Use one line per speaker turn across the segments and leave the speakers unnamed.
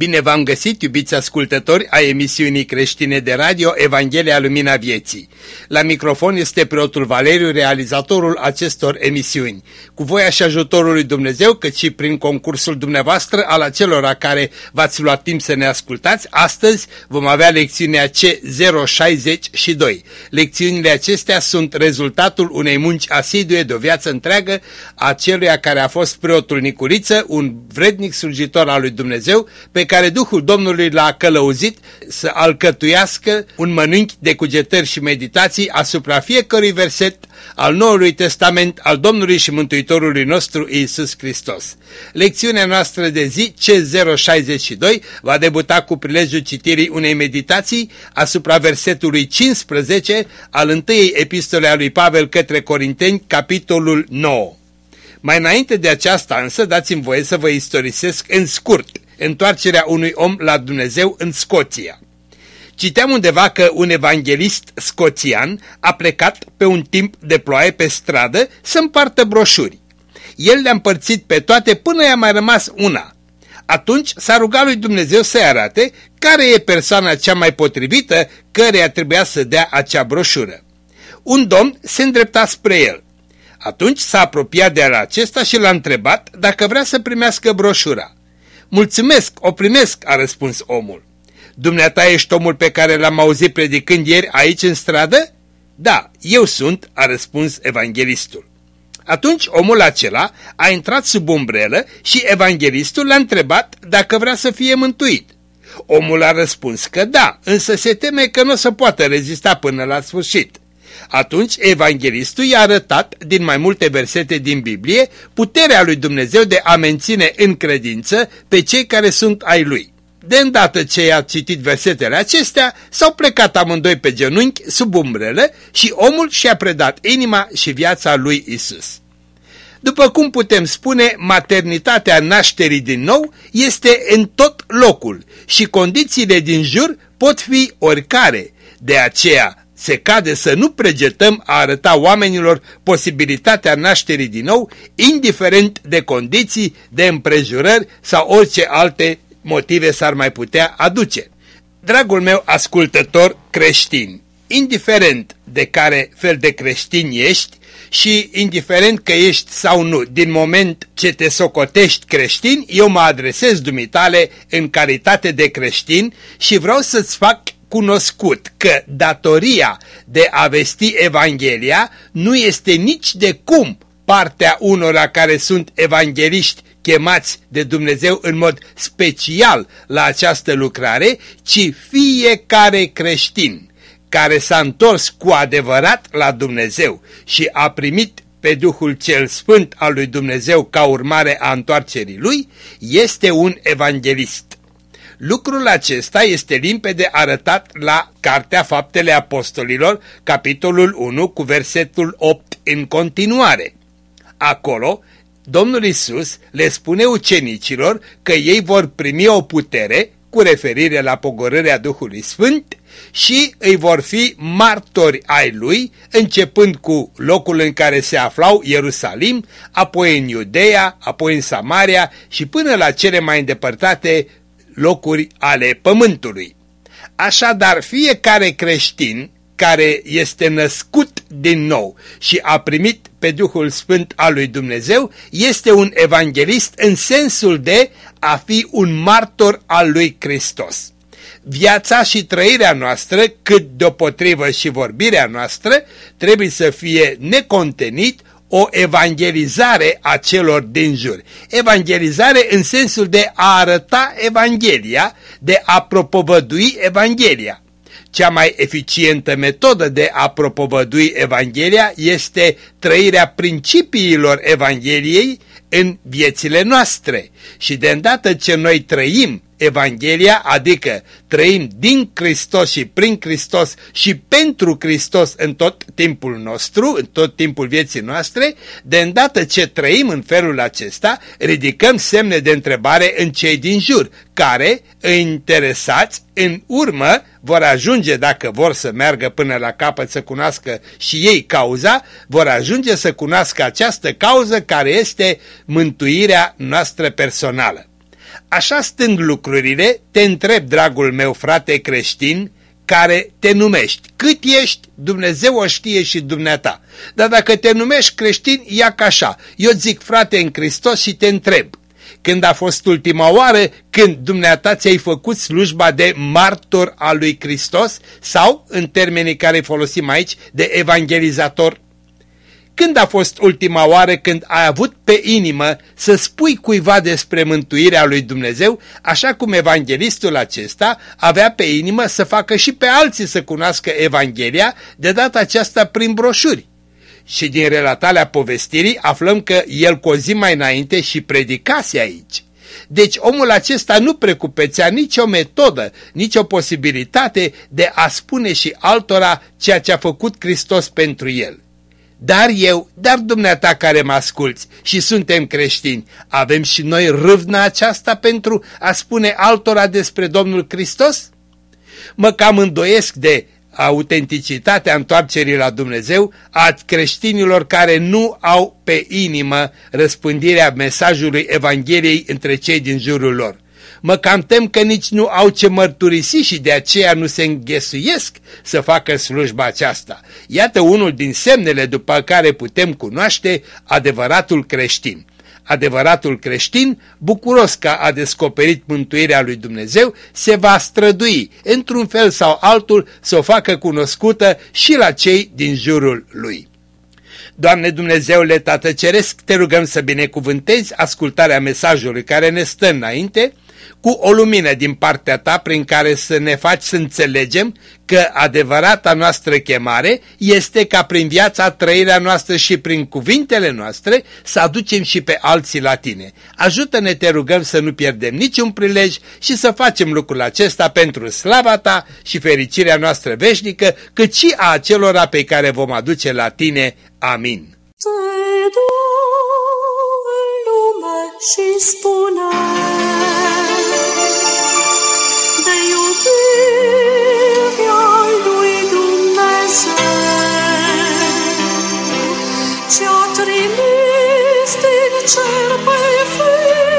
Bine v-am găsit, iubiți ascultători a emisiunii creștine de radio Evanghelia Lumina Vieții. La microfon este preotul Valeriu, realizatorul acestor emisiuni. Cu voia și ajutorul lui Dumnezeu, cât și prin concursul dumneavoastră al acelora care v-ați luat timp să ne ascultați, astăzi vom avea lecțiunea C062. Lecțiunile acestea sunt rezultatul unei munci asidue de o viață întreagă a celuia care a fost preotul Nicuriță, un vrednic slujitor al lui Dumnezeu, pe care Duhul Domnului l-a călăuzit să alcătuiască un mănânchi de cugetări și meditații asupra fiecărui verset al Noului Testament al Domnului și Mântuitorului nostru Iisus Hristos. Lecțiunea noastră de zi C062 va debuta cu prilejul citirii unei meditații asupra versetului 15 al întâiei epistole a lui Pavel către Corinteni, capitolul 9. Mai înainte de aceasta însă dați-mi voie să vă istorisesc în scurt întoarcerea unui om la Dumnezeu în Scoția. Citeam undeva că un evanghelist scoțian a plecat pe un timp de ploaie pe stradă să împartă broșuri. El le-a împărțit pe toate până i-a mai rămas una. Atunci s-a rugat lui Dumnezeu să-i arate care e persoana cea mai potrivită căreia trebuia să dea acea broșură. Un domn se îndrepta spre el. Atunci s-a apropiat de acesta și l-a întrebat dacă vrea să primească broșura. Mulțumesc, o primesc, a răspuns omul. Dumneata ești omul pe care l-am auzit predicând ieri aici în stradă? Da, eu sunt, a răspuns evanghelistul. Atunci omul acela a intrat sub umbrelă și evanghelistul l-a întrebat dacă vrea să fie mântuit. Omul a răspuns că da, însă se teme că nu o să poată rezista până la sfârșit. Atunci evanghelistul i-a arătat din mai multe versete din Biblie puterea lui Dumnezeu de a menține în credință pe cei care sunt ai lui. De îndată ce i-a citit versetele acestea, s-au plecat amândoi pe genunchi sub umbrele și omul și-a predat inima și viața lui Isus. După cum putem spune, maternitatea nașterii din nou este în tot locul și condițiile din jur pot fi oricare. De aceea, se cade să nu pregetăm a arăta oamenilor posibilitatea nașterii din nou, indiferent de condiții, de împrejurări sau orice alte motive s-ar mai putea aduce. Dragul meu ascultător creștin, indiferent de care fel de creștin ești și indiferent că ești sau nu, din moment ce te socotești creștin, eu mă adresez dumitale în caritate de creștin și vreau să-ți fac cunoscut că datoria de a vesti Evanghelia nu este nici de cum partea unora care sunt evangeliști chemați de Dumnezeu în mod special la această lucrare, ci fiecare creștin care s-a întors cu adevărat la Dumnezeu și a primit pe Duhul cel Sfânt al lui Dumnezeu ca urmare a întoarcerii lui, este un evanghelist. Lucrul acesta este limpede arătat la Cartea Faptele Apostolilor, capitolul 1, cu versetul 8 în continuare. Acolo, Domnul Isus le spune ucenicilor că ei vor primi o putere, cu referire la pogorârea Duhului Sfânt, și îi vor fi martori ai lui, începând cu locul în care se aflau Ierusalim, apoi în Iudeea, apoi în Samaria și până la cele mai îndepărtate locuri ale pământului. Așadar, fiecare creștin care este născut din nou și a primit pe Duhul Sfânt al lui Dumnezeu, este un evanghelist în sensul de a fi un martor al lui Hristos. Viața și trăirea noastră, cât deopotrivă și vorbirea noastră, trebuie să fie necontenit o evangelizare a celor din jur. Evangelizare în sensul de a arăta Evanghelia, de a propovădui Evanghelia. Cea mai eficientă metodă de a propovădui Evanghelia este trăirea principiilor Evangheliei în viețile noastre și de îndată ce noi trăim Evanghelia, adică trăim din Hristos și prin Hristos și pentru Hristos în tot timpul nostru, în tot timpul vieții noastre, de îndată ce trăim în felul acesta, ridicăm semne de întrebare în cei din jur, care, interesați, în urmă, vor ajunge, dacă vor să meargă până la capăt să cunoască și ei cauza, vor ajunge să cunoască această cauză care este mântuirea noastră personală. Așa stând lucrurile, te întreb, dragul meu frate creștin, care te numești. Cât ești, Dumnezeu o știe și dumneata. Dar dacă te numești creștin, ia ca așa. Eu zic frate în Hristos și te întreb. Când a fost ultima oară când dumneata ți-ai făcut slujba de martor al lui Hristos sau, în termenii care folosim aici, de evangelizator? Când a fost ultima oară când ai avut pe inimă să spui cuiva despre mântuirea lui Dumnezeu, așa cum evanghelistul acesta avea pe inimă să facă și pe alții să cunoască Evanghelia, de data aceasta prin broșuri? Și din relatarea povestirii aflăm că el cu o zi mai înainte și predicase aici. Deci omul acesta nu precupețea nicio metodă, nicio posibilitate de a spune și altora ceea ce a făcut Hristos pentru el. Dar eu, dar dumneata care mă asculți și suntem creștini, avem și noi râvna aceasta pentru a spune altora despre Domnul Hristos? Mă cam îndoiesc de autenticitatea întoarcerii la Dumnezeu a creștinilor care nu au pe inimă răspândirea mesajului Evangheliei între cei din jurul lor mă cam tem că nici nu au ce mărturisi și de aceea nu se înghesuiesc să facă slujba aceasta. Iată unul din semnele după care putem cunoaște adevăratul creștin. Adevăratul creștin, bucuros că a descoperit mântuirea lui Dumnezeu, se va strădui, într-un fel sau altul, să o facă cunoscută și la cei din jurul lui. Doamne Dumnezeule Tată Ceresc, te rugăm să binecuvântezi ascultarea mesajului care ne stă înainte cu o lumină din partea ta prin care să ne faci să înțelegem că adevărata noastră chemare este ca prin viața, trăirea noastră și prin cuvintele noastre să aducem și pe alții la tine. Ajută-ne, te rugăm, să nu pierdem niciun prilej și să facem lucrul acesta pentru slava ta și fericirea noastră veșnică, cât și a acelora pe care vom aduce la tine. Amin. și spune trimis din cer pe fiu.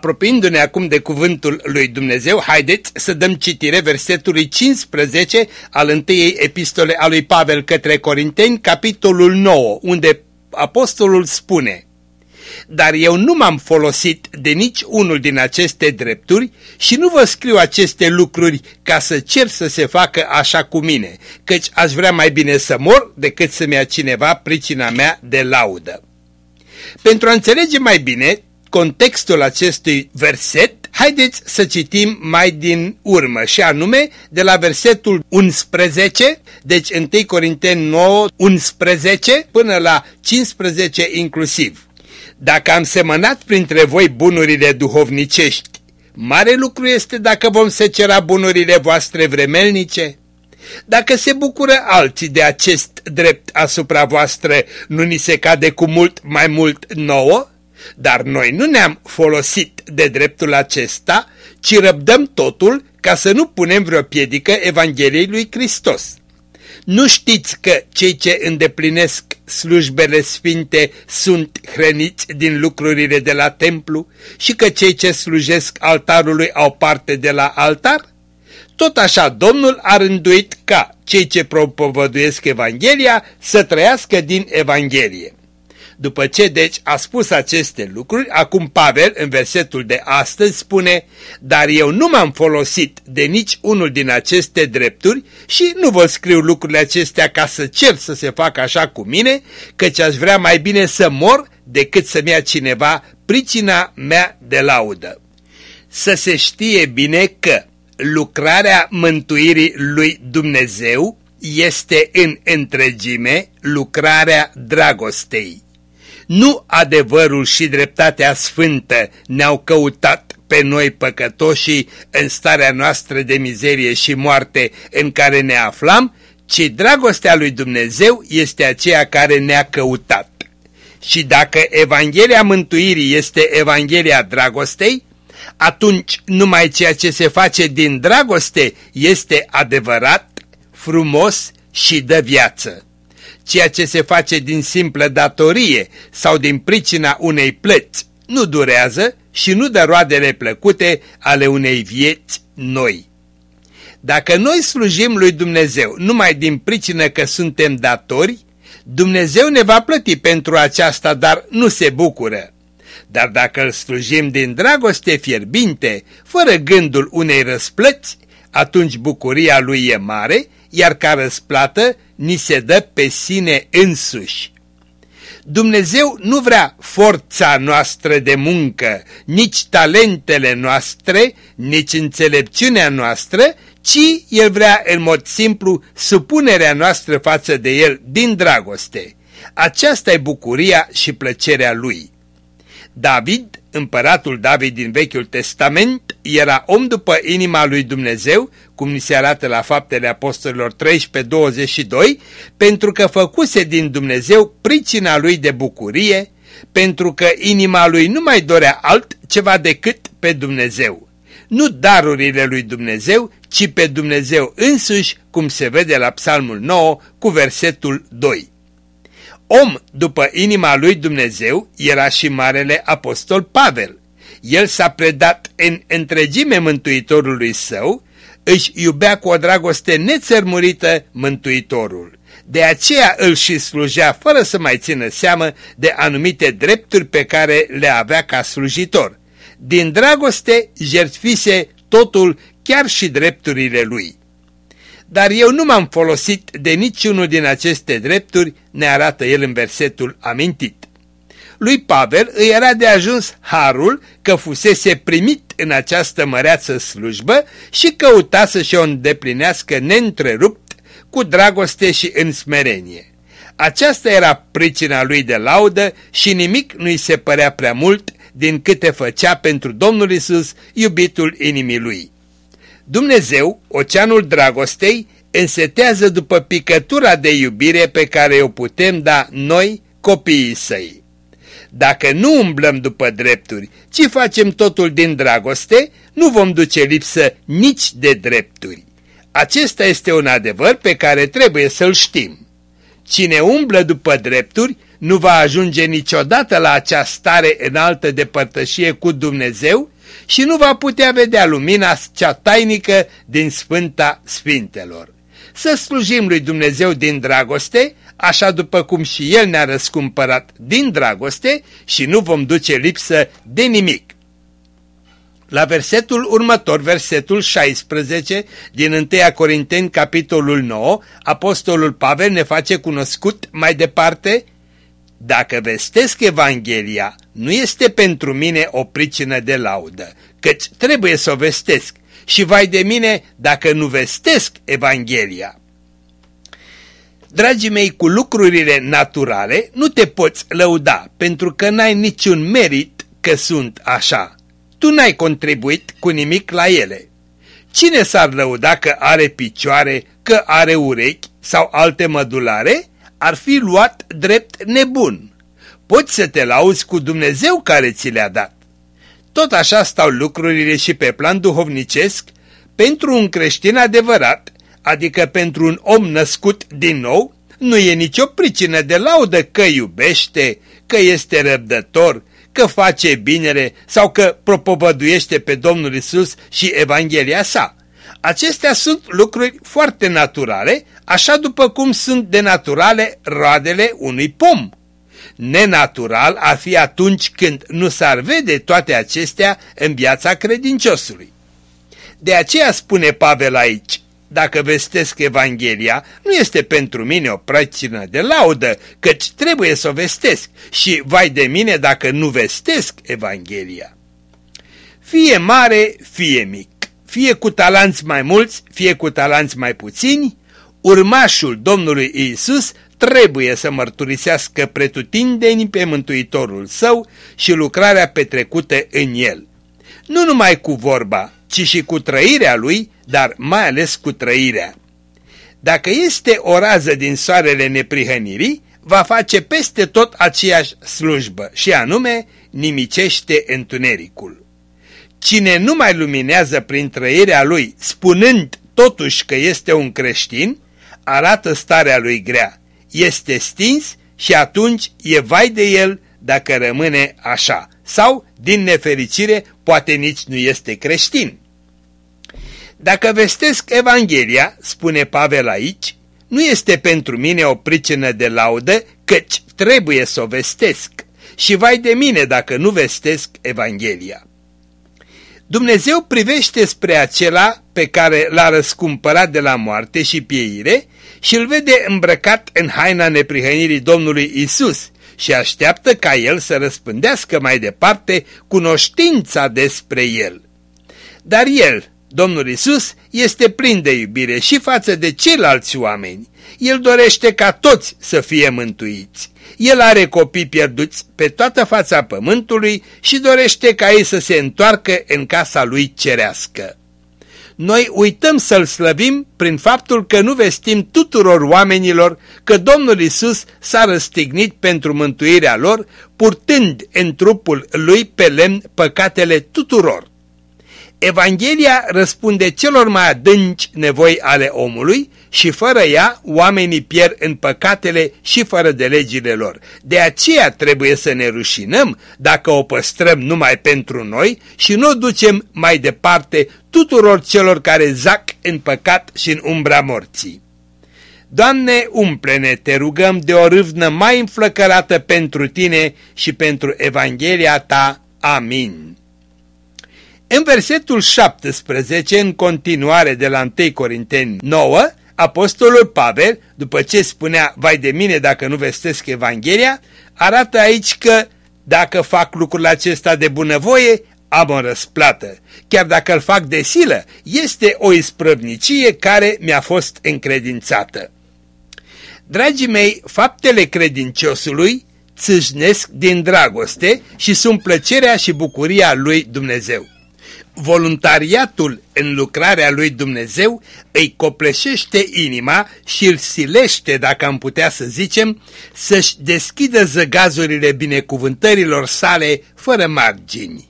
Apropiindu-ne acum de cuvântul lui Dumnezeu, haideți să dăm citire versetului 15 al întâiei epistole a lui Pavel către Corinteni, capitolul 9, unde apostolul spune Dar eu nu m-am folosit de nici unul din aceste drepturi și nu vă scriu aceste lucruri ca să cer să se facă așa cu mine, căci aș vrea mai bine să mor decât să-mi ia cineva pricina mea de laudă. Pentru a înțelege mai bine contextul acestui verset, haideți să citim mai din urmă și anume de la versetul 11, deci 1 Corinteni 9, 11 până la 15 inclusiv. Dacă am semănat printre voi bunurile duhovnicești, mare lucru este dacă vom secera bunurile voastre vremelnice? Dacă se bucură alții de acest drept asupra voastră, nu ni se cade cu mult mai mult nouă? Dar noi nu ne-am folosit de dreptul acesta, ci răbdăm totul ca să nu punem vreo piedică Evangheliei lui Hristos. Nu știți că cei ce îndeplinesc slujbele sfinte sunt hrăniți din lucrurile de la templu și că cei ce slujesc altarului au parte de la altar? tot așa Domnul a rânduit ca cei ce propovăduiesc Evanghelia să trăiască din Evanghelie. După ce deci a spus aceste lucruri, acum Pavel în versetul de astăzi spune Dar eu nu m-am folosit de nici unul din aceste drepturi și nu vă scriu lucrurile acestea ca să cer să se facă așa cu mine, căci aș vrea mai bine să mor decât să-mi ia cineva pricina mea de laudă. Să se știe bine că lucrarea mântuirii lui Dumnezeu este în întregime lucrarea dragostei. Nu adevărul și dreptatea sfântă ne-au căutat pe noi păcătoșii în starea noastră de mizerie și moarte în care ne aflam, ci dragostea lui Dumnezeu este aceea care ne-a căutat. Și dacă Evanghelia mântuirii este Evanghelia dragostei, atunci numai ceea ce se face din dragoste este adevărat, frumos și dă viață. Ceea ce se face din simplă datorie sau din pricina unei plăți nu durează și nu dă roadele plăcute ale unei vieți noi. Dacă noi slujim lui Dumnezeu numai din pricină că suntem datori, Dumnezeu ne va plăti pentru aceasta, dar nu se bucură. Dar dacă îl slujim din dragoste fierbinte, fără gândul unei răsplăți, atunci bucuria lui e mare, iar ca răsplată ni se dă pe sine însuși. Dumnezeu nu vrea forța noastră de muncă, nici talentele noastre, nici înțelepciunea noastră, ci El vrea în mod simplu supunerea noastră față de El din dragoste. Aceasta e bucuria și plăcerea Lui. David, împăratul David din Vechiul Testament, era om după inima lui Dumnezeu, cum ni se arată la faptele apostolilor 13-22, pentru că făcuse din Dumnezeu pricina lui de bucurie, pentru că inima lui nu mai dorea altceva decât pe Dumnezeu. Nu darurile lui Dumnezeu, ci pe Dumnezeu însuși, cum se vede la Psalmul 9 cu versetul 2. Om după inima lui Dumnezeu era și Marele Apostol Pavel. El s-a predat în întregime Mântuitorului său, își iubea cu o dragoste nețărmurită Mântuitorul. De aceea îl și slujea fără să mai țină seamă de anumite drepturi pe care le avea ca slujitor. Din dragoste jertfise totul, chiar și drepturile lui dar eu nu m-am folosit de niciunul din aceste drepturi, ne arată el în versetul amintit. Lui Pavel îi era de ajuns harul că fusese primit în această măreață slujbă și căuta să-și o îndeplinească neîntrerupt cu dragoste și în smerenie. Aceasta era pricina lui de laudă și nimic nu-i se părea prea mult din câte făcea pentru Domnul Isus, iubitul inimii lui. Dumnezeu, oceanul dragostei, însetează după picătura de iubire pe care o putem da noi, copiii săi. Dacă nu umblăm după drepturi, ci facem totul din dragoste, nu vom duce lipsă nici de drepturi. Acesta este un adevăr pe care trebuie să-l știm. Cine umblă după drepturi nu va ajunge niciodată la acea stare înaltă de părtășie cu Dumnezeu, și nu va putea vedea lumina cea tainică din Sfânta Sfintelor. Să slujim lui Dumnezeu din dragoste, așa după cum și El ne-a răscumpărat din dragoste și nu vom duce lipsă de nimic. La versetul următor, versetul 16 din 1 Corinteni, capitolul 9, apostolul Pavel ne face cunoscut mai departe dacă vestesc Evanghelia, nu este pentru mine o pricină de laudă, căci trebuie să o vestesc și vai de mine dacă nu vestesc Evanghelia. Dragii mei, cu lucrurile naturale nu te poți lăuda, pentru că n-ai niciun merit că sunt așa. Tu n-ai contribuit cu nimic la ele. Cine s-ar lăuda că are picioare, că are urechi sau alte mădulare? Ar fi luat drept nebun. Poți să te lauzi cu Dumnezeu care ți le-a dat. Tot așa stau lucrurile și pe plan duhovnicesc pentru un creștin adevărat, adică pentru un om născut din nou, nu e nicio pricină de laudă că iubește, că este răbdător, că face binele sau că propovăduiește pe Domnul Isus și Evanghelia sa. Acestea sunt lucruri foarte naturale, așa după cum sunt de naturale roadele unui pom. Nenatural ar fi atunci când nu s-ar vede toate acestea în viața credinciosului. De aceea spune Pavel aici, dacă vestesc Evanghelia, nu este pentru mine o prăcină de laudă, căci trebuie să o vestesc și vai de mine dacă nu vestesc Evanghelia. Fie mare, fie mic, fie cu talanți mai mulți, fie cu talanți mai puțini, urmașul Domnului Isus trebuie să mărturisească pretutindeni pe Mântuitorul său și lucrarea petrecută în el. Nu numai cu vorba, ci și cu trăirea lui, dar mai ales cu trăirea. Dacă este o rază din soarele neprihănirii, va face peste tot aceeași slujbă și anume nimicește întunericul. Cine nu mai luminează prin trăirea lui, spunând totuși că este un creștin, arată starea lui grea, este stins și atunci e vai de el dacă rămâne așa, sau, din nefericire, poate nici nu este creștin. Dacă vestesc Evanghelia, spune Pavel aici, nu este pentru mine o pricină de laudă, căci trebuie să o vestesc și vai de mine dacă nu vestesc Evanghelia. Dumnezeu privește spre acela pe care l-a răscumpărat de la moarte și pieire și îl vede îmbrăcat în haina neprihănirii Domnului Isus și așteaptă ca el să răspândească mai departe cunoștința despre el. Dar el, Domnul Isus este plin de iubire și față de ceilalți oameni. El dorește ca toți să fie mântuiți. El are copii pierduți pe toată fața pământului și dorește ca ei să se întoarcă în casa lui cerească. Noi uităm să-L slăvim prin faptul că nu vestim tuturor oamenilor că Domnul Isus s-a răstignit pentru mântuirea lor, purtând în trupul Lui pe lemn păcatele tuturor. Evanghelia răspunde celor mai adânci nevoi ale omului și fără ea oamenii pierd în păcatele și fără de legile lor. De aceea trebuie să ne rușinăm dacă o păstrăm numai pentru noi și nu o ducem mai departe tuturor celor care zac în păcat și în umbra morții. Doamne, umple-ne, te rugăm de o râvnă mai înflăcărată pentru Tine și pentru Evanghelia Ta. Amin. În versetul 17, în continuare de la 1 Corinteni 9, Apostolul Pavel, după ce spunea, vai de mine dacă nu vestesc Evanghelia, arată aici că dacă fac lucrul acesta de bunăvoie, am o răsplată. Chiar dacă îl fac de silă, este o isprăvnicie care mi-a fost încredințată. Dragii mei, faptele credinciosului țâșnesc din dragoste și sunt plăcerea și bucuria lui Dumnezeu voluntariatul în lucrarea lui Dumnezeu îi copleșește inima și îl silește, dacă am putea să zicem, să-și deschidă zăgazurile binecuvântărilor sale fără margini.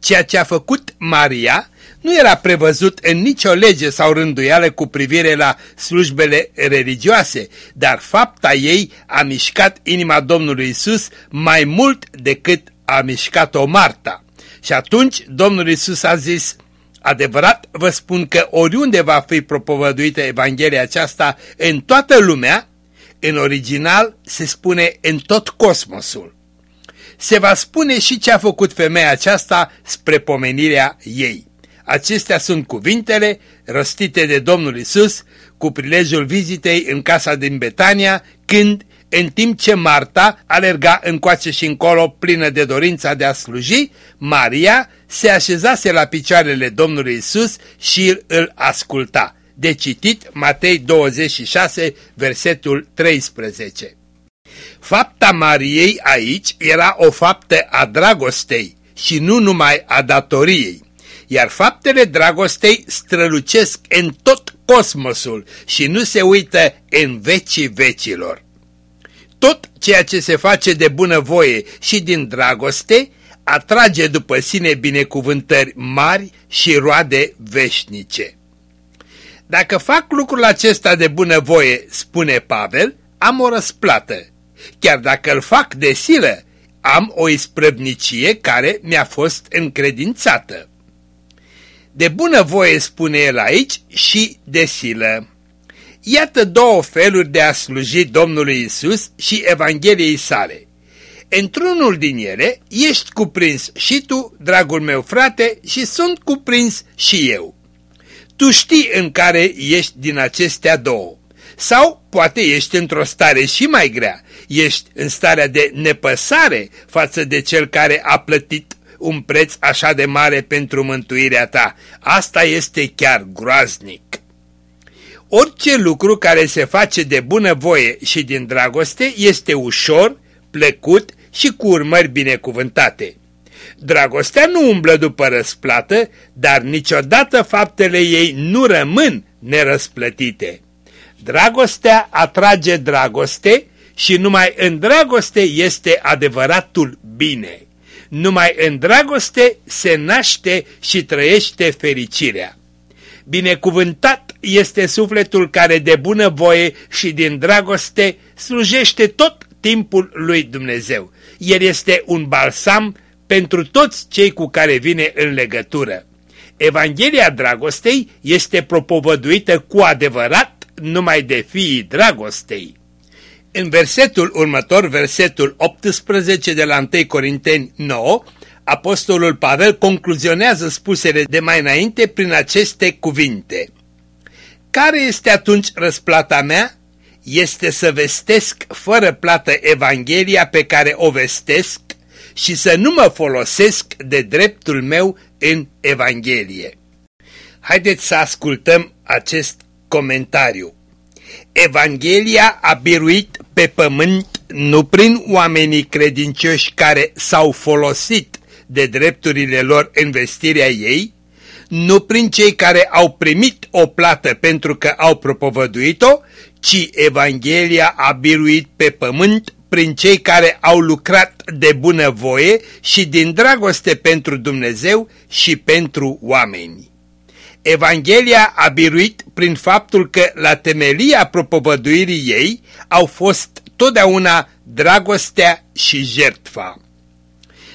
Ceea ce a făcut Maria nu era prevăzut în nicio lege sau rânduială cu privire la slujbele religioase, dar fapta ei a mișcat inima Domnului Isus mai mult decât a mișcat-o Marta. Și atunci Domnul Isus a zis, adevărat vă spun că oriunde va fi propovăduită Evanghelia aceasta în toată lumea, în original se spune în tot cosmosul. Se va spune și ce a făcut femeia aceasta spre pomenirea ei. Acestea sunt cuvintele răstite de Domnul Isus cu prilejul vizitei în casa din Betania, când în timp ce Marta alerga încoace și încolo plină de dorința de a sluji, Maria se așezase la picioarele Domnului Isus și îl asculta. De citit Matei 26, versetul 13. Fapta Mariei aici era o faptă a dragostei și nu numai a datoriei, iar faptele dragostei strălucesc în tot cosmosul și nu se uită în vecii vecilor tot ceea ce se face de bunăvoie și din dragoste atrage după sine binecuvântări mari și roade veșnice. Dacă fac lucrul acesta de bunăvoie, spune Pavel, am o răsplată. Chiar dacă îl fac de silă, am o isprăvnicie care mi-a fost încredințată. De bună voie spune el aici și de silă. Iată două feluri de a sluji Domnului Isus și Evangheliei sale. Într-unul din ele ești cuprins și tu, dragul meu frate, și sunt cuprins și eu. Tu știi în care ești din acestea două. Sau poate ești într-o stare și mai grea, ești în starea de nepăsare față de cel care a plătit un preț așa de mare pentru mântuirea ta. Asta este chiar groaznic. Orice lucru care se face de bunăvoie și din dragoste este ușor, plăcut și cu urmări binecuvântate. Dragostea nu umblă după răsplată, dar niciodată faptele ei nu rămân nerăsplătite. Dragostea atrage dragoste și numai în dragoste este adevăratul bine. Numai în dragoste se naște și trăiește fericirea. Binecuvântat este sufletul care de bună voie și din dragoste slujește tot timpul lui Dumnezeu. El este un balsam pentru toți cei cu care vine în legătură. Evanghelia dragostei este propovăduită cu adevărat numai de fiii dragostei. În versetul următor, versetul 18 de la 1 Corinteni 9, Apostolul Pavel concluzionează spusele de mai înainte prin aceste cuvinte. Care este atunci răsplata mea? Este să vestesc fără plată Evanghelia pe care o vestesc și să nu mă folosesc de dreptul meu în Evanghelie. Haideți să ascultăm acest comentariu. Evanghelia a biruit pe pământ nu prin oamenii credincioși care s-au folosit de drepturile lor în vestirea ei, nu prin cei care au primit o plată pentru că au propovăduit-o, ci Evanghelia a biruit pe pământ prin cei care au lucrat de bunăvoie și din dragoste pentru Dumnezeu și pentru oameni. Evanghelia a biruit prin faptul că la temelia propovăduirii ei au fost totdeauna dragostea și jertfa.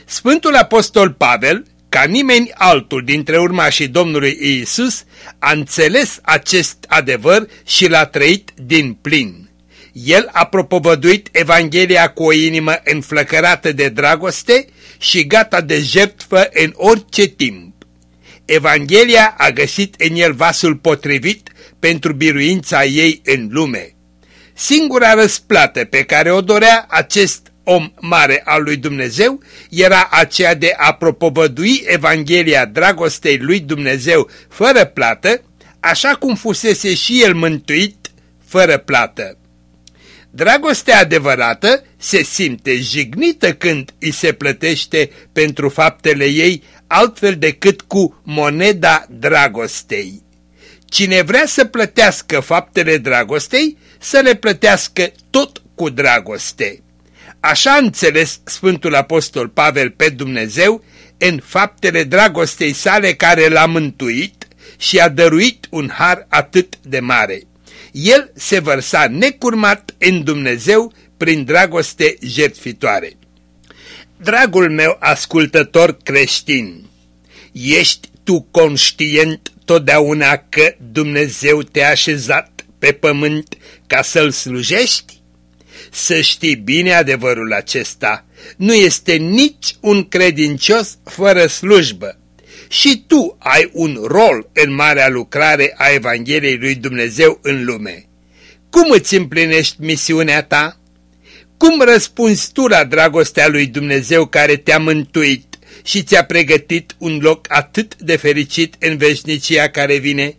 Sfântul Apostol Pavel, ca nimeni altul dintre urmașii Domnului Iisus, a înțeles acest adevăr și l-a trăit din plin. El a propovăduit Evanghelia cu o inimă înflăcărată de dragoste și gata de jertfă în orice timp. Evanghelia a găsit în el vasul potrivit pentru biruința ei în lume. Singura răsplată pe care o dorea acest om mare al lui Dumnezeu era aceea de a propovădui Evanghelia dragostei lui Dumnezeu fără plată, așa cum fusese și el mântuit fără plată. Dragostea adevărată se simte jignită când îi se plătește pentru faptele ei altfel decât cu moneda dragostei. Cine vrea să plătească faptele dragostei, să le plătească tot cu dragoste. Așa a înțeles Sfântul Apostol Pavel pe Dumnezeu în faptele dragostei sale care l-a mântuit și a dăruit un har atât de mare. El se vărsa necurmat în Dumnezeu prin dragoste jertfitoare. Dragul meu ascultător creștin, ești tu conștient totdeauna că Dumnezeu te-a așezat pe pământ ca să-L slujești? Să știi bine adevărul acesta, nu este nici un credincios fără slujbă. Și tu ai un rol în marea lucrare a Evangheliei lui Dumnezeu în lume. Cum îți împlinești misiunea ta? Cum răspunzi tu la dragostea lui Dumnezeu care te-a mântuit și ți-a pregătit un loc atât de fericit în veșnicia care vine?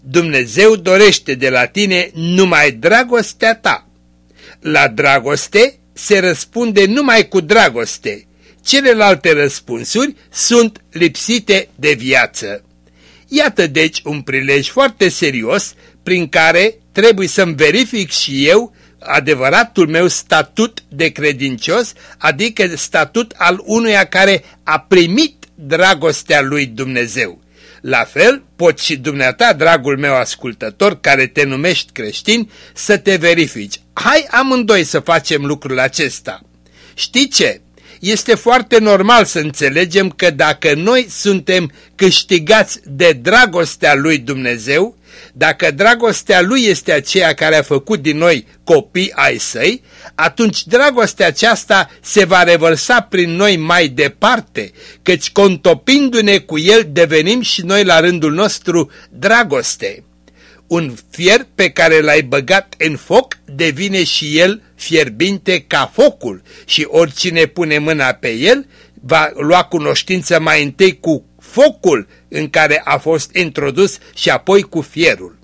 Dumnezeu dorește de la tine numai dragostea ta. La dragoste se răspunde numai cu dragoste. Celelalte răspunsuri sunt lipsite de viață. Iată deci un prilej foarte serios prin care trebuie să-mi verific și eu adevăratul meu statut de credincios, adică statut al unuia care a primit dragostea lui Dumnezeu. La fel, poți și dumneata, dragul meu ascultător, care te numești creștin, să te verifici. Hai amândoi să facem lucrul acesta. Știi ce? Este foarte normal să înțelegem că dacă noi suntem câștigați de dragostea lui Dumnezeu, dacă dragostea lui este aceea care a făcut din noi copii ai săi, atunci dragostea aceasta se va revărsa prin noi mai departe, căci contopindu-ne cu el devenim și noi la rândul nostru dragoste. Un fier pe care l-ai băgat în foc devine și el fierbinte ca focul și oricine pune mâna pe el va lua cunoștință mai întâi cu focul în care a fost introdus și apoi cu fierul.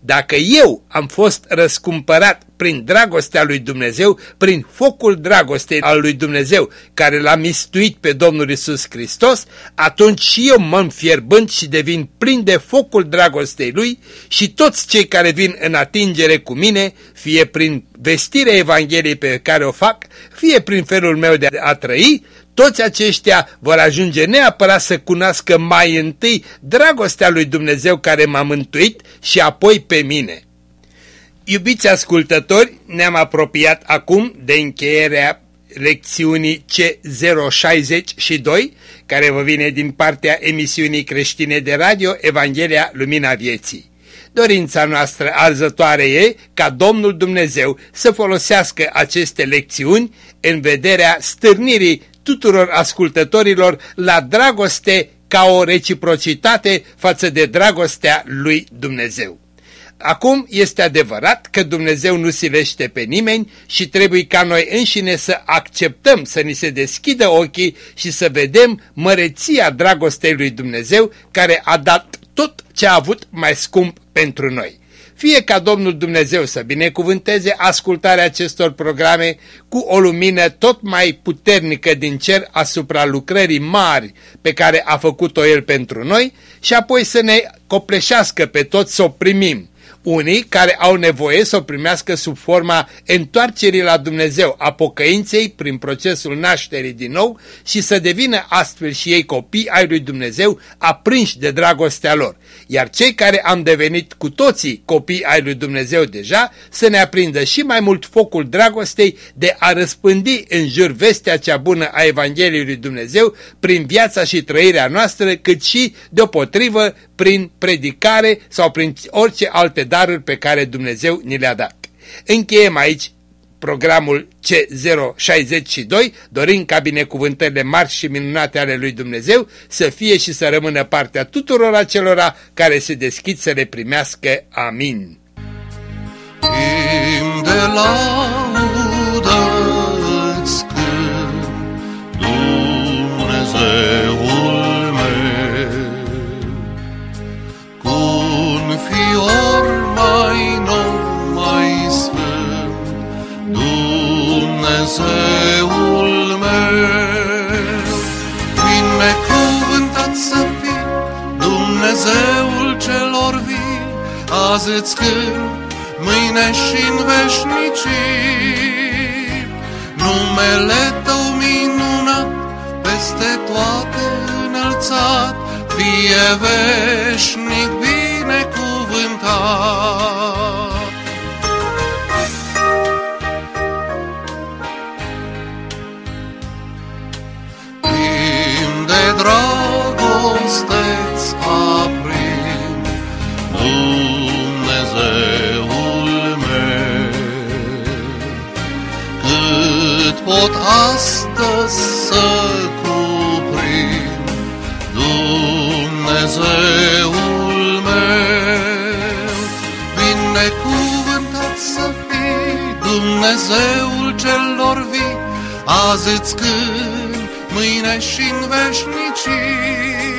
Dacă eu am fost răscumpărat prin dragostea lui Dumnezeu, prin focul dragostei al lui Dumnezeu care l-a mistuit pe Domnul Isus Hristos, atunci și eu mă înfierbând și devin plin de focul dragostei lui și toți cei care vin în atingere cu mine, fie prin vestirea Evangheliei pe care o fac, fie prin felul meu de a trăi, toți aceștia vor ajunge neapărat să cunoască mai întâi dragostea lui Dumnezeu care m-a mântuit și apoi pe mine. Iubiți ascultători, ne-am apropiat acum de încheierea lecțiunii C062, care vă vine din partea emisiunii creștine de radio Evanghelia Lumina Vieții. Dorința noastră arzătoare e ca Domnul Dumnezeu să folosească aceste lecțiuni în vederea stârnirii tuturor ascultătorilor la dragoste ca o reciprocitate față de dragostea lui Dumnezeu. Acum este adevărat că Dumnezeu nu silește pe nimeni și trebuie ca noi înșine să acceptăm să ni se deschidă ochii și să vedem măreția dragostei lui Dumnezeu care a dat tot ce a avut mai scump pentru noi. Fie ca Domnul Dumnezeu să binecuvânteze ascultarea acestor programe cu o lumină tot mai puternică din cer asupra lucrării mari pe care a făcut-o El pentru noi și apoi să ne copleșească pe toți să o primim unii care au nevoie să o primească sub forma întoarcerii la Dumnezeu, a pocăinței prin procesul nașterii din nou și să devină astfel și ei copii ai lui Dumnezeu aprinși de dragostea lor. Iar cei care am devenit cu toții copii ai lui Dumnezeu deja, să ne aprindă și mai mult focul dragostei de a răspândi în jur vestea cea bună a Evangheliei lui Dumnezeu prin viața și trăirea noastră, cât și deopotrivă prin predicare sau prin orice alte daruri pe care Dumnezeu ni le-a dat. Încheiem aici programul C062, dorind ca binecuvântările mari și minunate ale lui Dumnezeu să fie și să rămână partea tuturor acelora care se deschid să le primească. Amin.
Timp de laudă Dumnezeul celor vii, azi îți cânt, mâine și în veșnicii, numele Tău minunat, peste toate înălțat, fie veșnic binecuvântat. Azi îți cânt, mâine și în veșnicii,